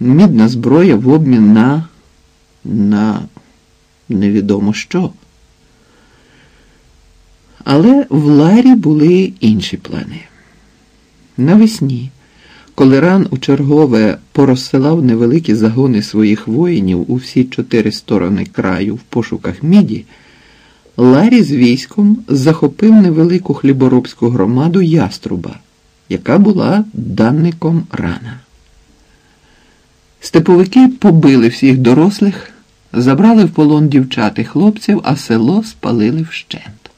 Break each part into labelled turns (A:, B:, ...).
A: мідна зброя в обмін на на невідомо що. Але в Ларі були інші плани. Навесні, коли ран у чергове порозсилав невеликі загони своїх воїнів у всі чотири сторони краю в пошуках міді, Ларі з військом захопив невелику хліборобську громаду Яструба, яка була данником рана. Степовики побили всіх дорослих, забрали в полон дівчат і хлопців, а село спалили вщент.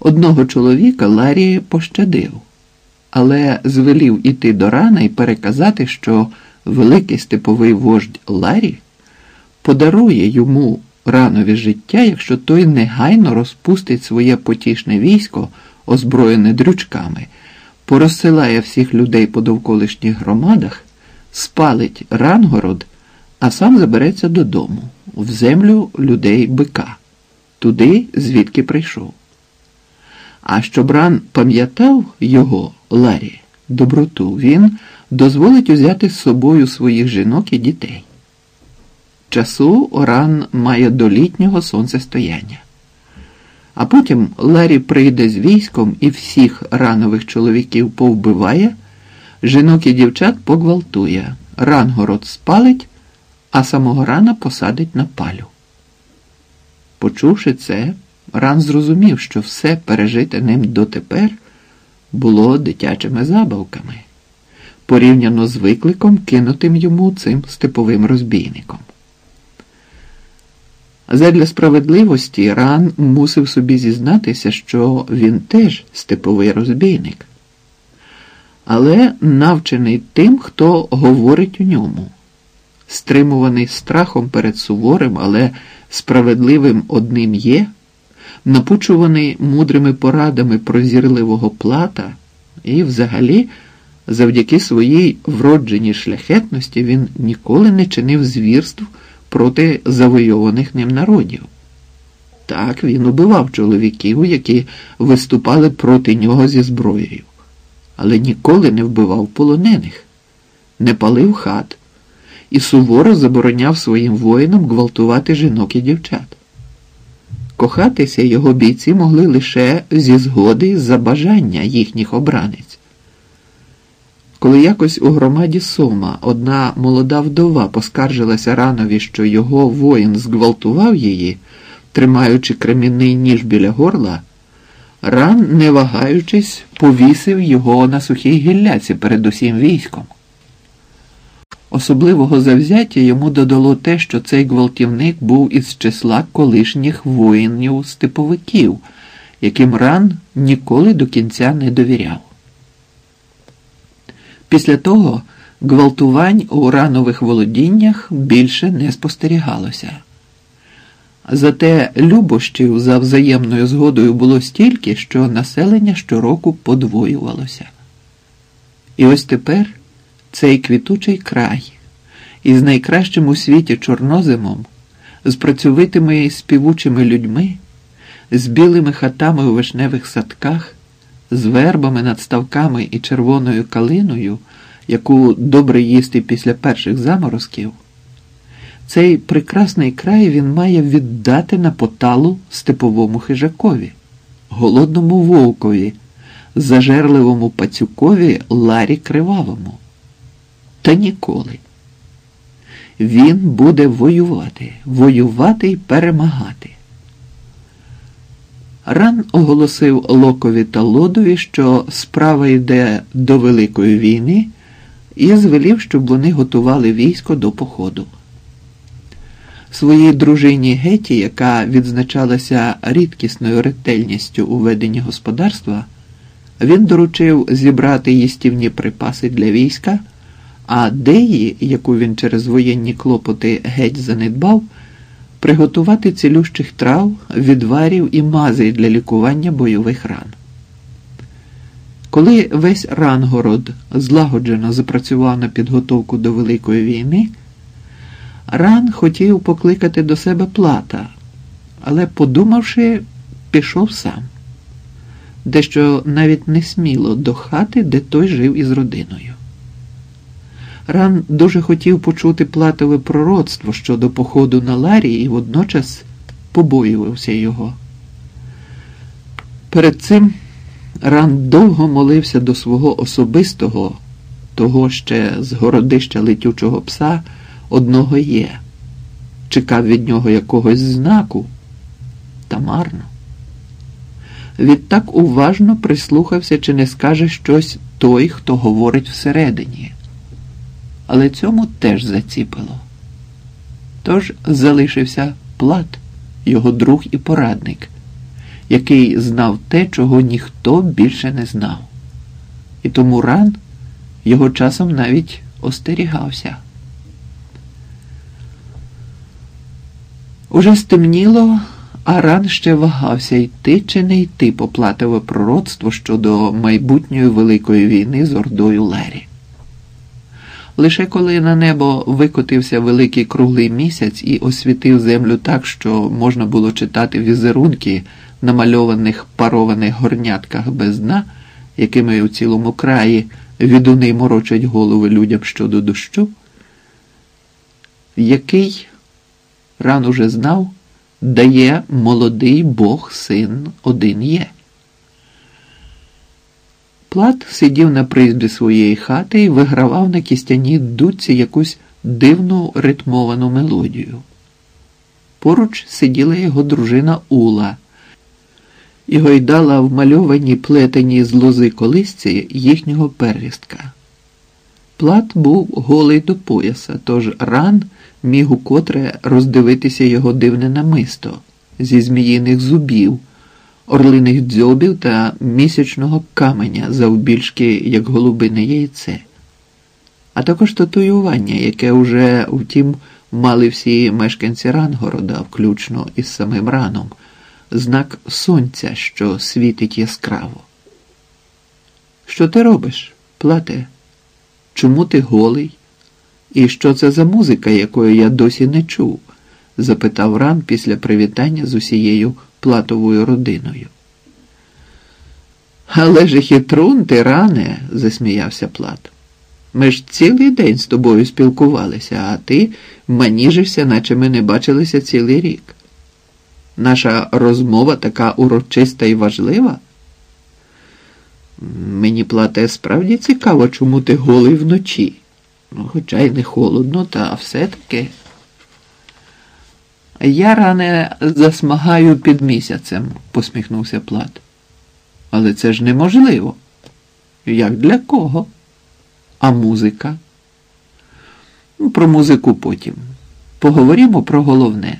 A: Одного чоловіка Ларі пощадив, але звелів іти до рана і переказати, що великий степовий вождь Ларі подарує йому ранові життя, якщо той негайно розпустить своє потішне військо, озброєне дрючками, порозсилає всіх людей по довколишніх громадах, спалить Рангород, а сам забереться додому, в землю людей бика, туди, звідки прийшов. А щоб ран пам'ятав його, Ларі, доброту, він дозволить узяти з собою своїх жінок і дітей. Часу Оран має до літнього сонцестояння. А потім Ларі прийде з військом і всіх ранових чоловіків повбиває, жінок і дівчат погвалтує, рангород спалить, а самого рана посадить на палю. Почувши це, ран зрозумів, що все пережите ним дотепер було дитячими забавками, порівняно з викликом, кинутим йому цим степовим розбійником. Задля справедливості ран мусив собі зізнатися, що він теж степовий розбійник, але навчений тим, хто говорить у ньому, стримуваний страхом перед суворим, але справедливим одним є, напучуваний мудрими порадами прозірливого плата, і, взагалі, завдяки своїй вродженій шляхетності він ніколи не чинив звірств проти завойованих ним народів. Так він убивав чоловіків, які виступали проти нього зі зброєю, але ніколи не вбивав полонених, не палив хат і суворо забороняв своїм воїнам гвалтувати жінок і дівчат. Кохатися його бійці могли лише зі згоди за бажання їхніх обранець. Коли якось у громаді Сома одна молода вдова поскаржилася ранові, що його воїн зґвалтував її, тримаючи кремінний ніж біля горла, ран, не вагаючись, повісив його на сухій гілляці перед усім військом. Особливого завзяття йому додало те, що цей гвалтівник був із числа колишніх воїнів степовиків, яким ран ніколи до кінця не довіряв. Після того гвалтувань у ранових володіннях більше не спостерігалося. Зате любощів за взаємною згодою було стільки, що населення щороку подвоювалося. І ось тепер цей квітучий край із найкращим у світі чорнозимом, з працьовитими і співучими людьми, з білими хатами у вишневих садках з вербами над ставками і червоною калиною, яку добре їсти після перших заморозків, цей прекрасний край він має віддати на поталу степовому хижакові, голодному вовкові, зажерливому пацюкові Ларі Кривавому. Та ніколи. Він буде воювати, воювати і перемагати. Ран оголосив Локові та Лодові, що справа йде до Великої війни, і звелів, щоб вони готували військо до походу. Своїй дружині Геті, яка відзначалася рідкісною ретельністю у веденні господарства, він доручив зібрати їстівні припаси для війська, а деї, яку він через воєнні клопоти геть занедбав, приготувати цілющих трав, відварів і мазей для лікування бойових ран. Коли весь Рангород злагоджено запрацював на підготовку до Великої війни, Ран хотів покликати до себе плата, але, подумавши, пішов сам, дещо навіть не сміло до хати, де той жив із родиною. Ран дуже хотів почути платове пророцтво щодо походу на Ларі і водночас побоювався його. Перед цим Ран довго молився до свого особистого, того ще з городища летючого пса, одного є, чекав від нього якогось знаку, та марно. Відтак уважно прислухався, чи не скаже щось той, хто говорить всередині. Але цьому теж заціпило. Тож залишився плат, його друг і порадник, який знав те, чого ніхто більше не знав. І тому ран його часом навіть остерігався. Уже стемніло. Аран ще вагався йти чи не йти по платове пророцтво щодо майбутньої великої війни з Ордою Лері. Лише коли на небо викотився великий круглий місяць і освітив землю так, що можна було читати візерунки намальованих парованих горнятках без дна, якими у цілому краї відуни морочать голови людям щодо дощу, який ран уже знав дає молодий Бог син один є. Плат сидів на призбі своєї хати і вигравав на кістяній дудці якусь дивну ритмовану мелодію. Поруч сиділа його дружина Ула і гойдала вмальовані плетені з лози колисці їхнього первістка. Плат був голий до пояса, тож ран міг укотре роздивитися його дивне намисто зі зміїних зубів, орлиних дзьобів та місячного каменя завбільшки, як голубине яйце, а також татуювання, яке уже, втім, мали всі мешканці Рангорода, включно із самим раном, знак сонця, що світить яскраво. Що ти робиш, плате? Чому ти голий? І що це за музика, якої я досі не чув? запитав ран після привітання з усією платовою родиною. Але ж хитрун ти ране, засміявся Плат. Ми ж цілий день з тобою спілкувалися, а ти маніжишся, наче ми не бачилися цілий рік. Наша розмова така урочиста і важлива. Мені плате справді цікаво, чому ти голий вночі. Ну, Хоча й не холодно, та все-таки. Я ране засмагаю під місяцем, посміхнувся Плат. Але це ж неможливо. Як для кого? А музика? Ну, Про музику потім. Поговоримо про головне.